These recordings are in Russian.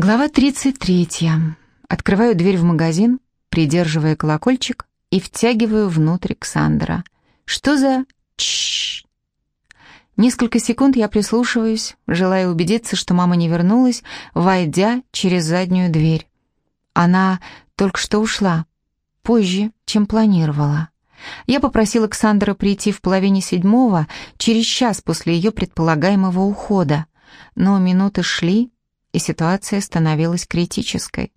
Глава 33. Открываю дверь в магазин, придерживая колокольчик, и втягиваю внутрь Ксандра. Что за чш? Несколько секунд я прислушиваюсь, желая убедиться, что мама не вернулась, войдя через заднюю дверь. Она только что ушла, позже, чем планировала. Я попросила Александра прийти в половине седьмого, через час после ее предполагаемого ухода, но минуты шли, и ситуация становилась критической.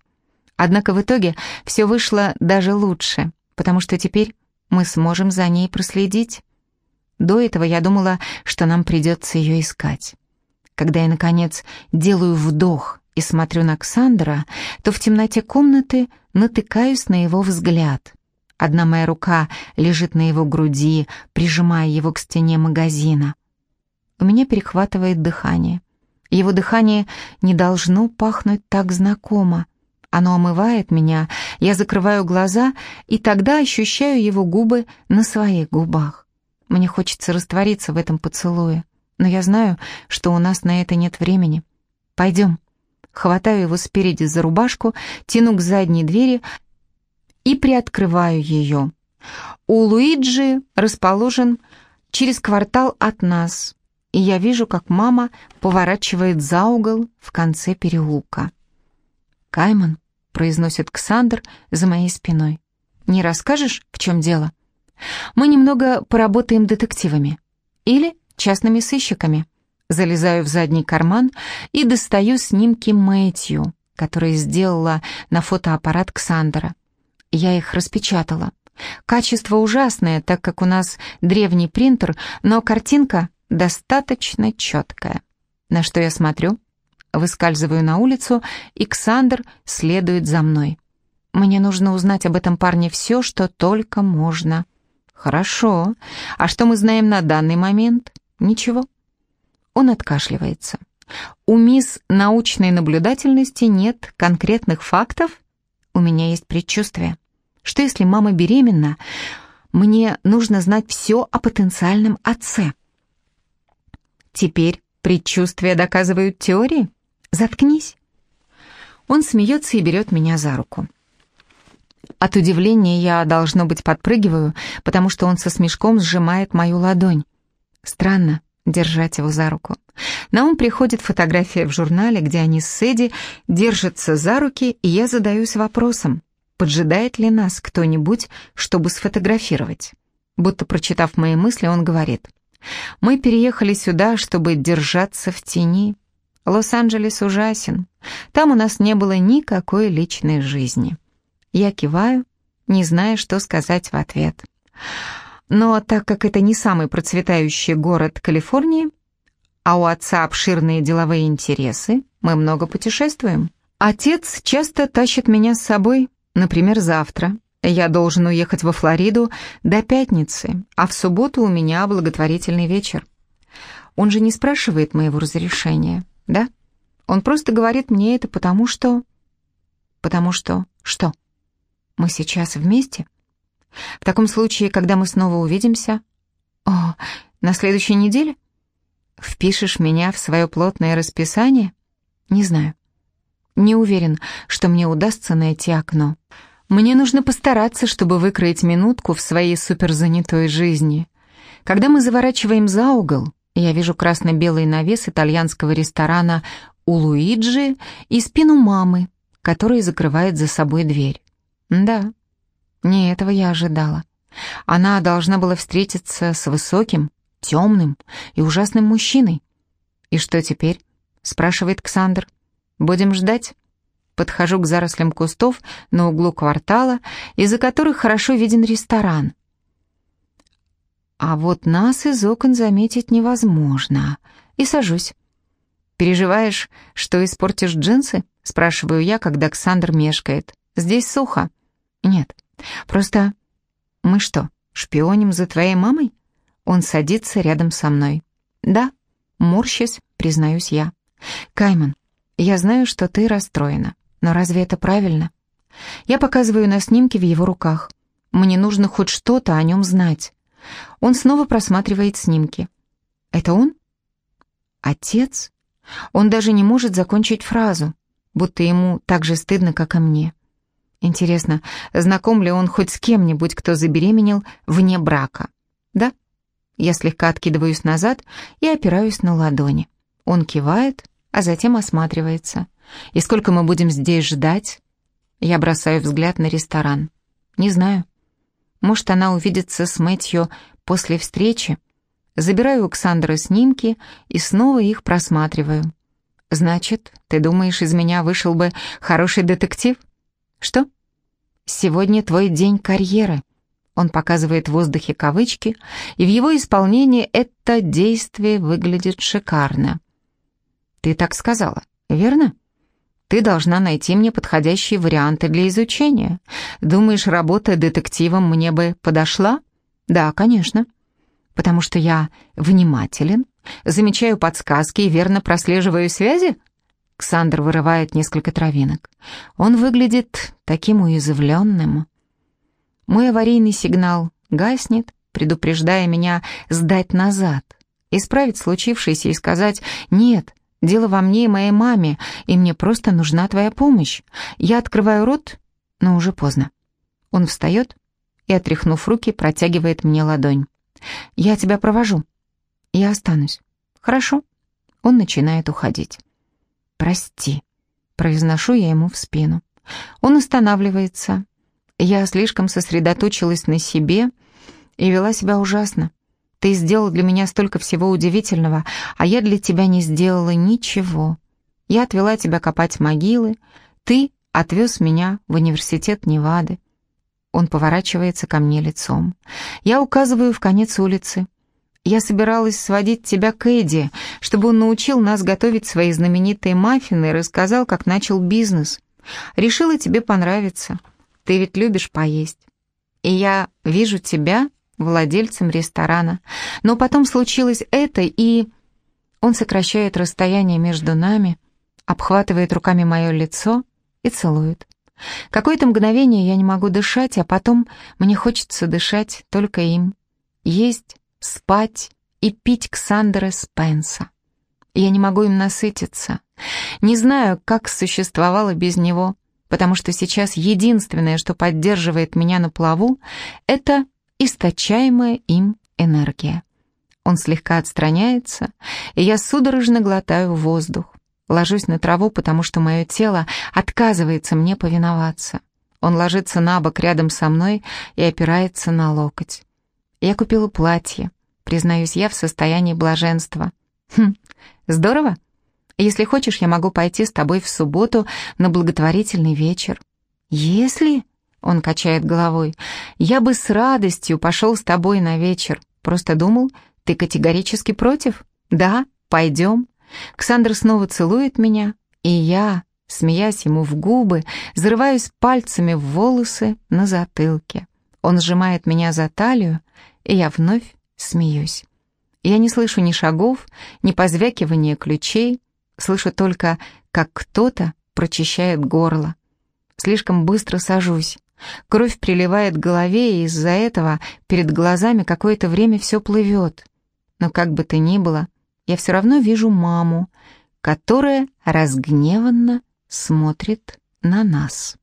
Однако в итоге все вышло даже лучше, потому что теперь мы сможем за ней проследить. До этого я думала, что нам придется ее искать. Когда я, наконец, делаю вдох и смотрю на Ксандра, то в темноте комнаты натыкаюсь на его взгляд. Одна моя рука лежит на его груди, прижимая его к стене магазина. У меня перехватывает дыхание. Его дыхание не должно пахнуть так знакомо. Оно омывает меня, я закрываю глаза, и тогда ощущаю его губы на своих губах. Мне хочется раствориться в этом поцелуе, но я знаю, что у нас на это нет времени. Пойдем. Хватаю его спереди за рубашку, тяну к задней двери и приоткрываю ее. У Луиджи расположен через квартал от нас, и я вижу, как мама поворачивает за угол в конце переулка. «Кайман», — произносит Ксандр за моей спиной, — «не расскажешь, в чем дело? Мы немного поработаем детективами или частными сыщиками». Залезаю в задний карман и достаю снимки Мэтью, которые сделала на фотоаппарат Ксандра. Я их распечатала. Качество ужасное, так как у нас древний принтер, но картинка достаточно четкая. На что я смотрю? Выскальзываю на улицу, и Ксандр следует за мной. Мне нужно узнать об этом парне все, что только можно. Хорошо. А что мы знаем на данный момент? Ничего. Он откашливается. У мисс научной наблюдательности нет конкретных фактов? У меня есть предчувствие. Что если мама беременна? Мне нужно знать все о потенциальном отце. Теперь предчувствия доказывают теории? Заткнись. Он смеется и берет меня за руку. От удивления я, должно быть, подпрыгиваю, потому что он со смешком сжимает мою ладонь. Странно держать его за руку. На ум приходит фотография в журнале, где они с Сэдди держатся за руки, и я задаюсь вопросом, поджидает ли нас кто-нибудь, чтобы сфотографировать. Будто прочитав мои мысли, он говорит — мы переехали сюда, чтобы держаться в тени. Лос-Анджелес ужасен. Там у нас не было никакой личной жизни. Я киваю, не зная, что сказать в ответ. Но так как это не самый процветающий город Калифорнии, а у отца обширные деловые интересы, мы много путешествуем. Отец часто тащит меня с собой, например, завтра, я должен уехать во Флориду до пятницы, а в субботу у меня благотворительный вечер. Он же не спрашивает моего разрешения, да? Он просто говорит мне это потому что... Потому что... Что? Мы сейчас вместе? В таком случае, когда мы снова увидимся... О, на следующей неделе? Впишешь меня в свое плотное расписание? Не знаю. Не уверен, что мне удастся найти окно. Мне нужно постараться, чтобы выкроить минутку в своей суперзанятой жизни. Когда мы заворачиваем за угол, я вижу красно-белый навес итальянского ресторана у Луиджи и спину мамы, которая закрывает за собой дверь. Да, не этого я ожидала. Она должна была встретиться с высоким, темным и ужасным мужчиной. «И что теперь?» — спрашивает Ксандр. «Будем ждать?» Подхожу к зарослям кустов на углу квартала, из-за которых хорошо виден ресторан. А вот нас из окон заметить невозможно. И сажусь. «Переживаешь, что испортишь джинсы?» — спрашиваю я, когда Александр мешкает. «Здесь сухо». «Нет, просто...» «Мы что, шпионим за твоей мамой?» Он садится рядом со мной. «Да, морщась, признаюсь я. Кайман, я знаю, что ты расстроена. Но разве это правильно? Я показываю на снимке в его руках. Мне нужно хоть что-то о нем знать. Он снова просматривает снимки. Это он? Отец? Он даже не может закончить фразу. будто ему так же стыдно, как и мне. Интересно, знаком ли он хоть с кем-нибудь, кто забеременел вне брака? Да? Я слегка откидываюсь назад и опираюсь на ладони. Он кивает, а затем осматривается. И сколько мы будем здесь ждать? Я бросаю взгляд на ресторан. Не знаю. Может, она увидится с Мэтью после встречи? Забираю у Ксандра снимки и снова их просматриваю. Значит, ты думаешь, из меня вышел бы хороший детектив? Что? Сегодня твой день карьеры. Он показывает в воздухе кавычки, и в его исполнении это действие выглядит шикарно. Ты так сказала, верно? Ты должна найти мне подходящие варианты для изучения. Думаешь, работа детективом мне бы подошла? Да, конечно. Потому что я внимателен, замечаю подсказки и верно прослеживаю связи? Ксандр вырывает несколько травинок. Он выглядит таким уязвленным. Мой аварийный сигнал гаснет, предупреждая меня сдать назад, исправить случившееся и сказать «нет». Дело во мне и моей маме, и мне просто нужна твоя помощь. Я открываю рот, но уже поздно. Он встает и, отряхнув руки, протягивает мне ладонь. «Я тебя провожу. Я останусь. Хорошо?» Он начинает уходить. «Прости», — произношу я ему в спину. Он останавливается, я слишком сосредоточилась на себе и вела себя ужасно. Ты сделал для меня столько всего удивительного, а я для тебя не сделала ничего. Я отвела тебя копать могилы, ты отвез меня в университет Невады. Он поворачивается ко мне лицом. Я указываю в конец улицы. Я собиралась сводить тебя к Эдди, чтобы он научил нас готовить свои знаменитые маффины и рассказал, как начал бизнес. Решила тебе понравиться. Ты ведь любишь поесть. И я вижу тебя владельцем ресторана. Но потом случилось это, и... Он сокращает расстояние между нами, обхватывает руками мое лицо и целует. Какое-то мгновение я не могу дышать, а потом мне хочется дышать только им. Есть, спать и пить Ксандера Спенса. Я не могу им насытиться. Не знаю, как существовала без него потому что сейчас единственное, что поддерживает меня на плаву, это источаемая им энергия. Он слегка отстраняется, и я судорожно глотаю воздух. Ложусь на траву, потому что мое тело отказывается мне повиноваться. Он ложится на бок рядом со мной и опирается на локоть. Я купила платье, признаюсь я в состоянии блаженства. Хм, здорово? Если хочешь, я могу пойти с тобой в субботу на благотворительный вечер. Если, он качает головой, я бы с радостью пошел с тобой на вечер. Просто думал, ты категорически против? Да, пойдем. Ксандр снова целует меня, и я, смеясь ему в губы, зарываюсь пальцами в волосы на затылке. Он сжимает меня за талию, и я вновь смеюсь. Я не слышу ни шагов, ни позвякивания ключей, Слышу только, как кто-то прочищает горло. Слишком быстро сажусь. Кровь приливает к голове, и из-за этого перед глазами какое-то время все плывет. Но как бы то ни было, я все равно вижу маму, которая разгневанно смотрит на нас.